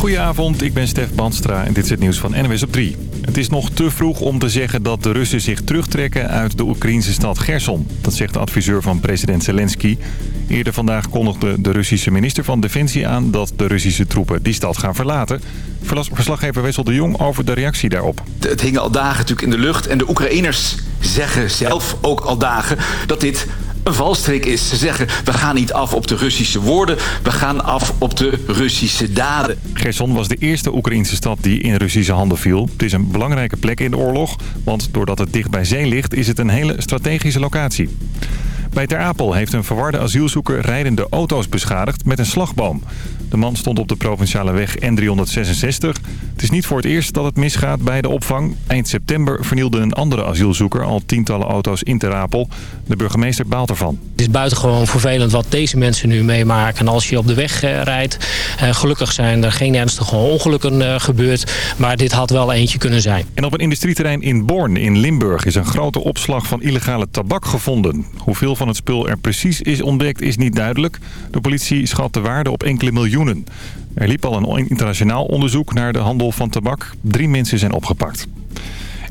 Goedenavond, ik ben Stef Banstra en dit is het nieuws van NWS op 3. Het is nog te vroeg om te zeggen dat de Russen zich terugtrekken uit de Oekraïnse stad Gerson. Dat zegt de adviseur van president Zelensky. Eerder vandaag kondigde de Russische minister van Defensie aan dat de Russische troepen die stad gaan verlaten. Verslaggever Wessel de Jong over de reactie daarop. Het hing al dagen natuurlijk in de lucht en de Oekraïners zeggen zelf ook al dagen dat dit een valstrik is. Ze zeggen, we gaan niet af op de Russische woorden, we gaan af op de Russische daden. Gerson was de eerste Oekraïnse stad die in Russische handen viel. Het is een belangrijke plek in de oorlog, want doordat het dicht bij zee ligt is het een hele strategische locatie. Bij Ter Apel heeft een verwarde asielzoeker rijdende auto's beschadigd met een slagboom. De man stond op de provinciale weg N366. Het is niet voor het eerst dat het misgaat bij de opvang. Eind september vernielde een andere asielzoeker al tientallen auto's in Ter Apel. De burgemeester baalt ervan. Het is buitengewoon vervelend wat deze mensen nu meemaken. En als je op de weg eh, rijdt, eh, gelukkig zijn er geen ernstige ongelukken eh, gebeurd. Maar dit had wel eentje kunnen zijn. En op een industrieterrein in Born in Limburg is een grote opslag van illegale tabak gevonden. Hoeveel van het spul er precies is ontdekt is niet duidelijk. De politie schat de waarde op enkele Er liep al een internationaal onderzoek naar de handel van tabak. Drie mensen zijn opgepakt.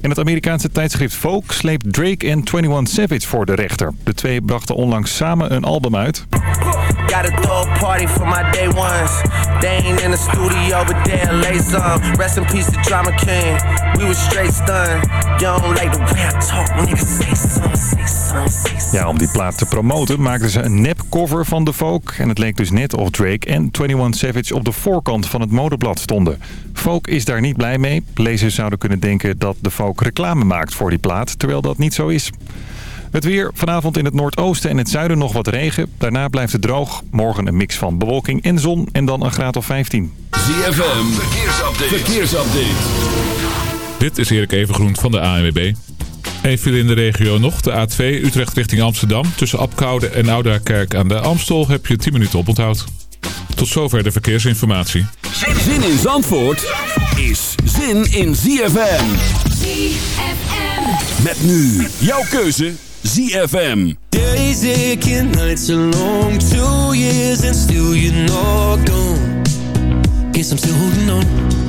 En het Amerikaanse tijdschrift Vogue sleept Drake en 21 Savage voor de rechter. De twee brachten onlangs samen een album uit. Got in in. Ja, om die plaat te promoten maakten ze een nep cover van de folk. En het leek dus net of Drake en 21 Savage op de voorkant van het modeblad stonden. Folk is daar niet blij mee. Lezers zouden kunnen denken dat de folk reclame maakt voor die plaat, terwijl dat niet zo is. Het weer. Vanavond in het noordoosten en het zuiden nog wat regen. Daarna blijft het droog. Morgen een mix van bewolking en zon en dan een graad of 15. ZFM. Verkeersupdate. Verkeersupdate. Dit is Erik Evengroen van de ANWB. Even in de regio nog. De A2 Utrecht richting Amsterdam. Tussen Apkoude en Oudakerk aan de Amstel heb je 10 minuten oponthoud. Tot zover de verkeersinformatie. Zin in Zandvoort is zin in ZFM. ZFM. Met nu jouw keuze ZFM. Days aching, nights are long. Two years and still you're not gone. Guess I'm still holding on.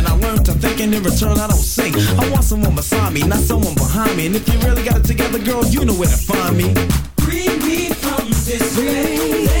I learned to think and in return I don't sing. I want someone beside me, not someone behind me. And if you really got it together, girl, you know where to find me. Free me from this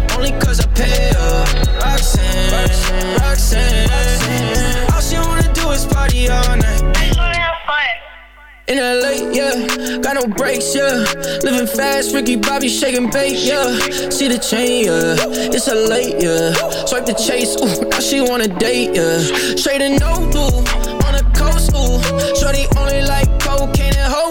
only cause I pay her. Roxanne, Roxanne. Roxanne. Roxanne. All she wanna do is party all night. In LA, yeah, got no brakes, yeah. Living fast, Ricky Bobby shaking bait, yeah. See the chain, yeah. It's a late, yeah. Swipe the chase, ooh, now she wanna date, yeah. Straight and no blue, on the coast, ooh. Shorty only like cocaine and Whole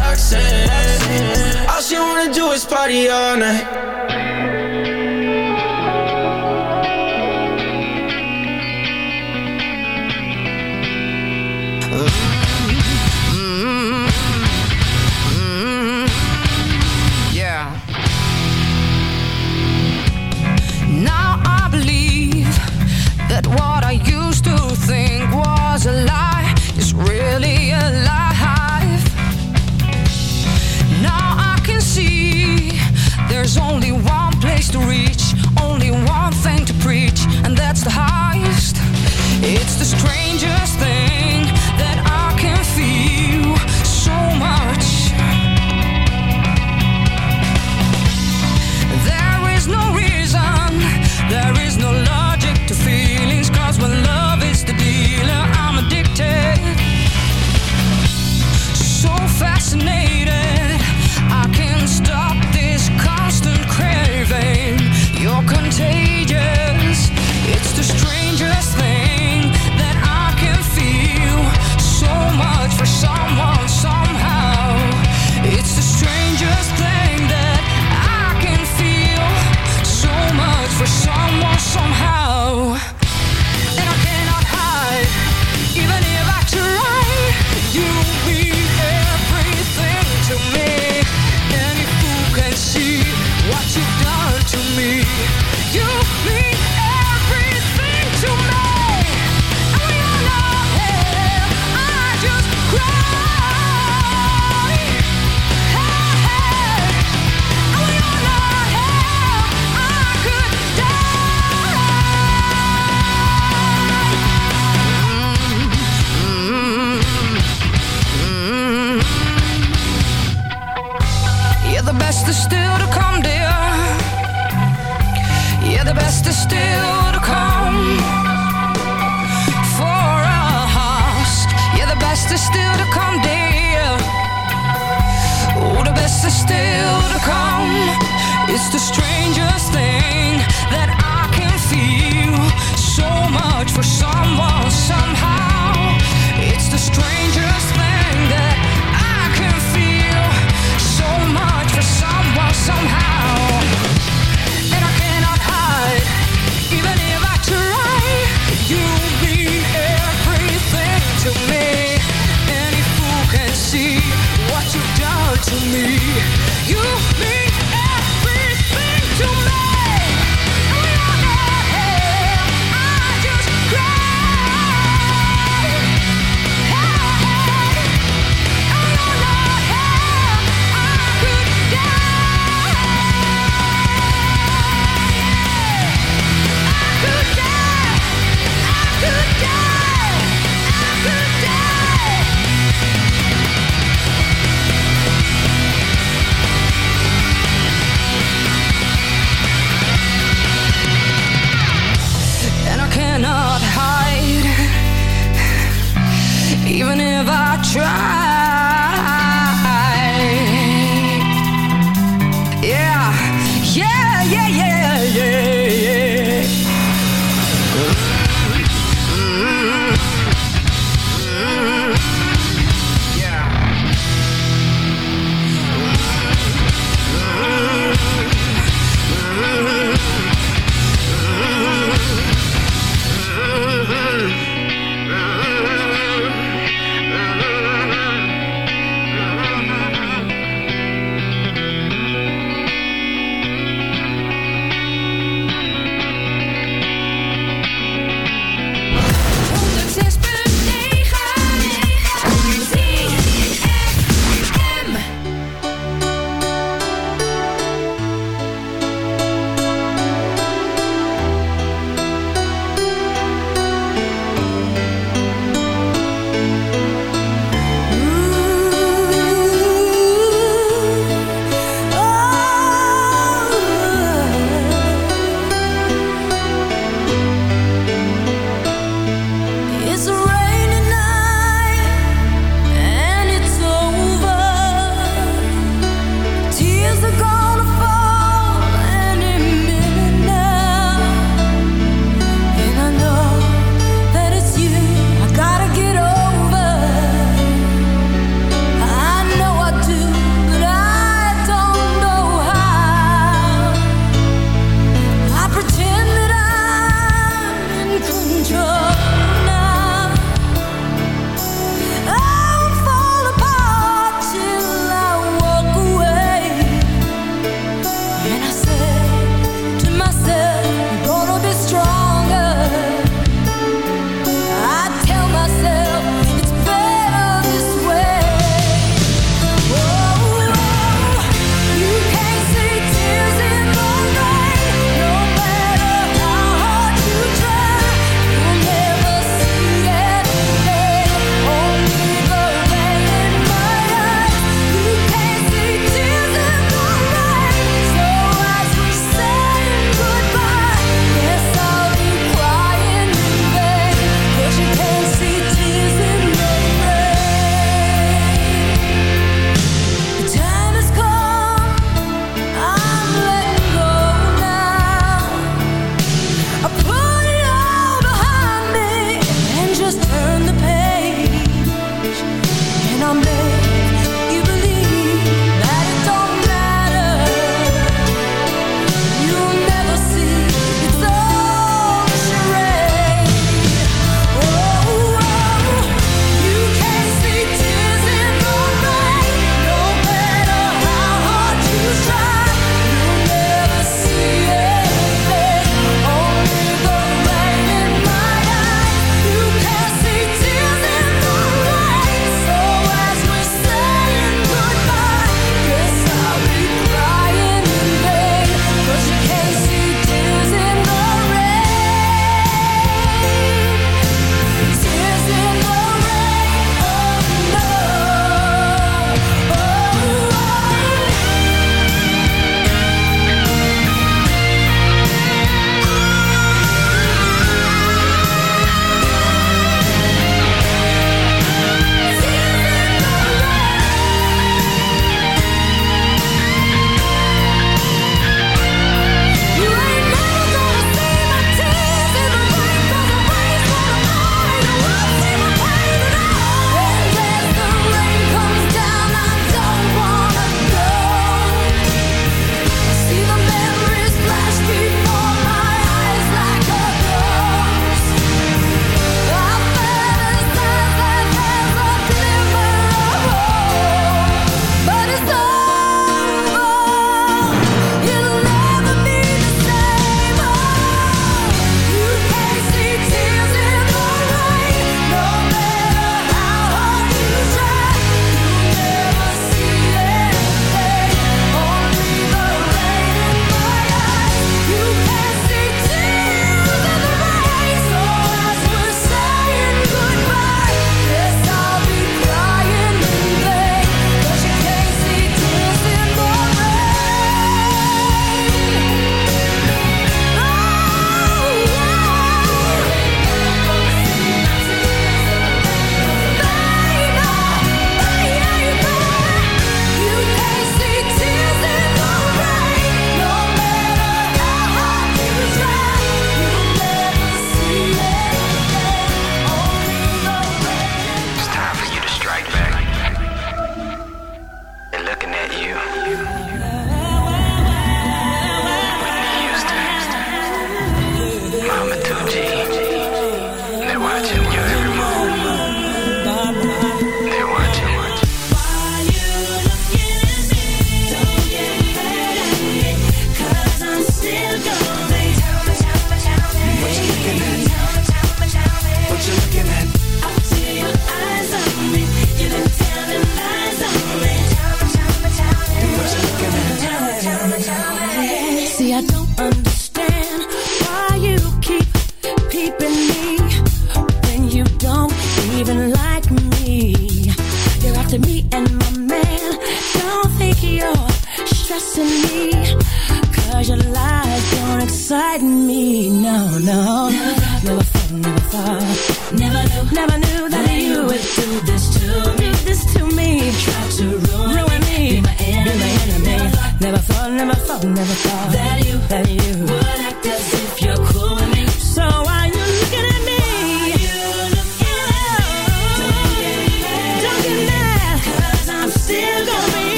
Roxanne. All she wanna do is party all night. That's the highest. It's the strangest thing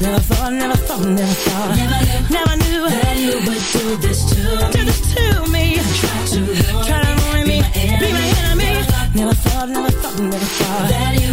Never thought, never thought, never thought. Never knew, never knew that you would do this to me. Do this to me. Try to ruin, try to ruin me, be my enemy. Never thought, never thought, never thought. That you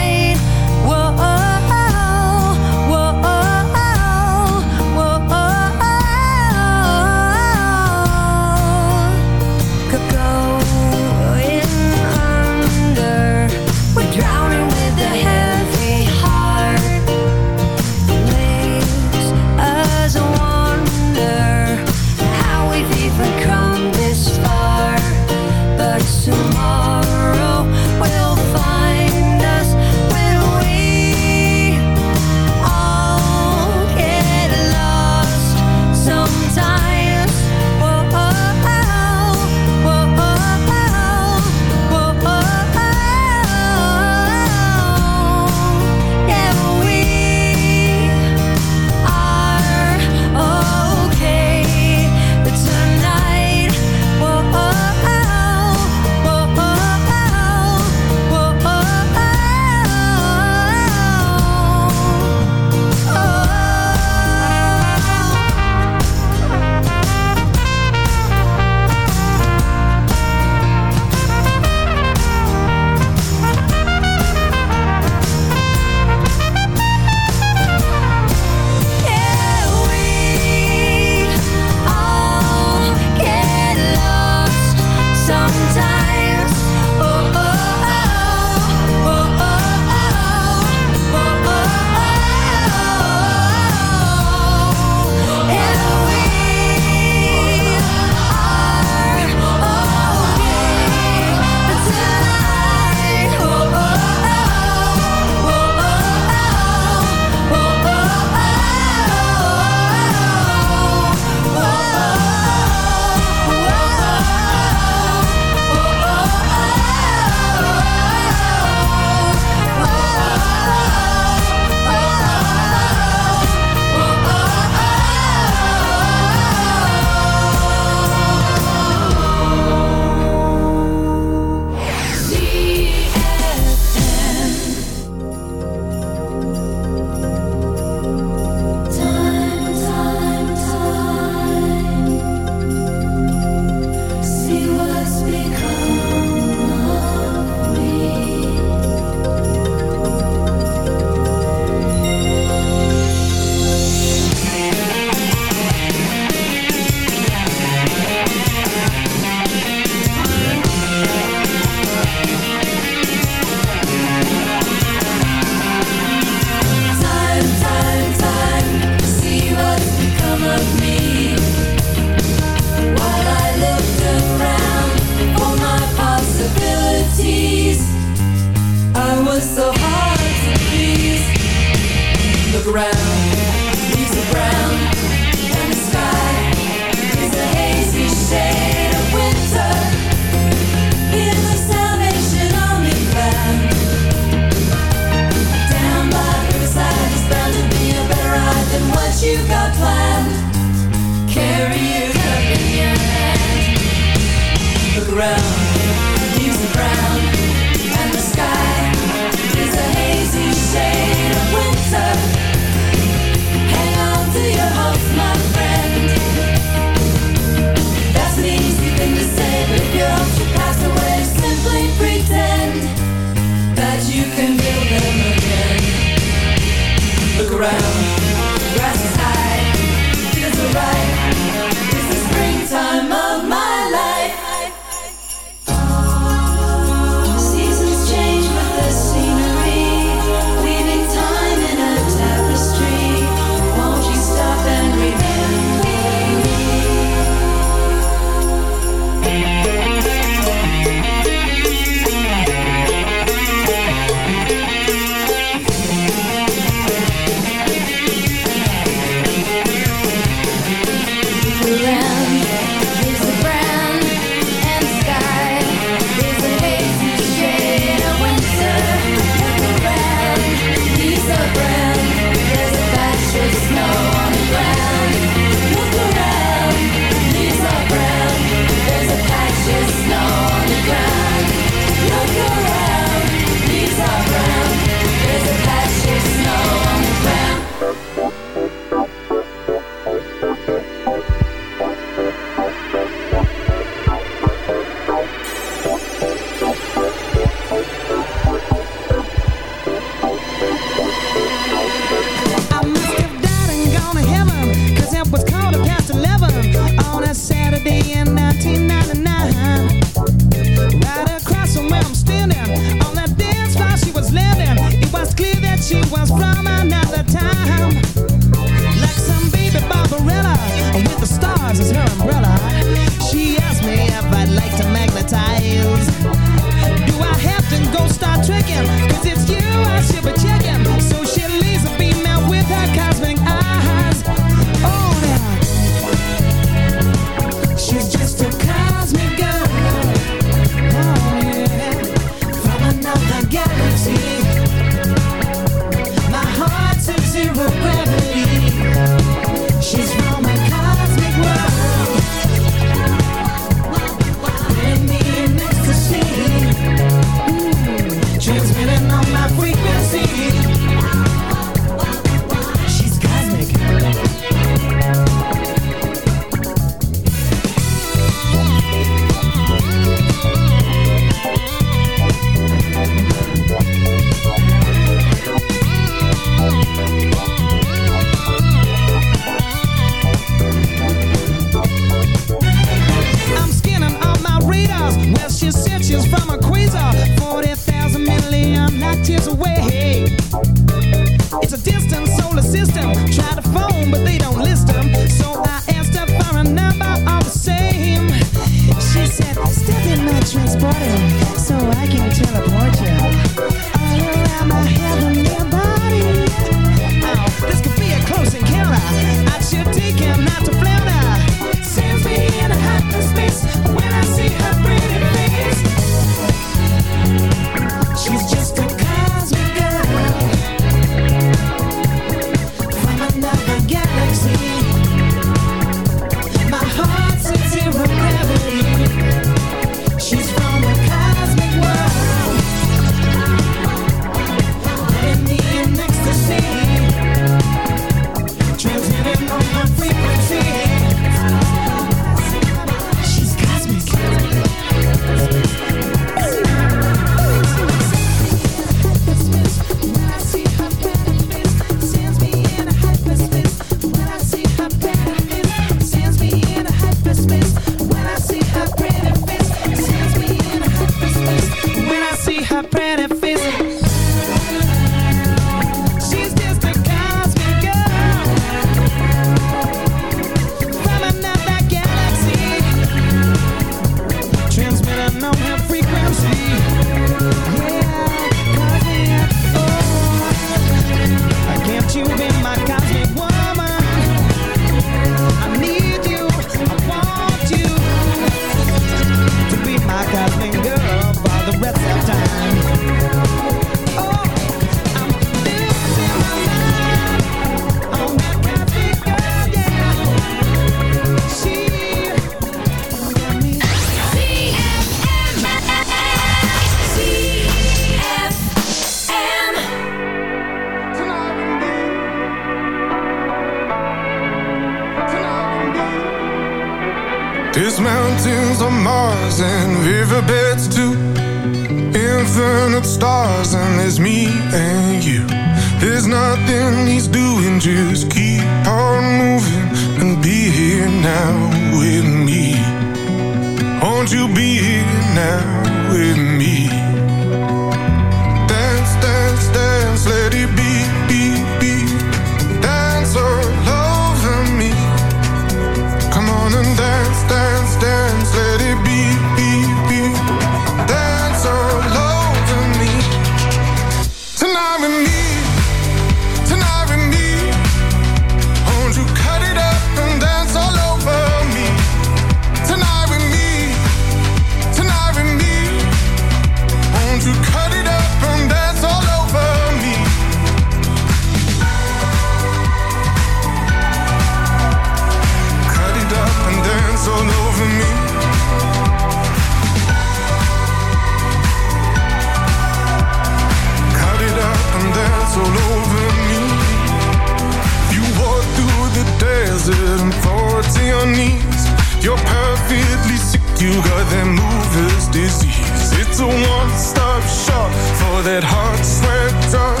than mover's disease. It's a one stop shop for that hot sweat drug.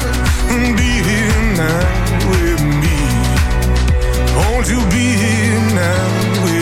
Be here now with me. Won't you be here now with me?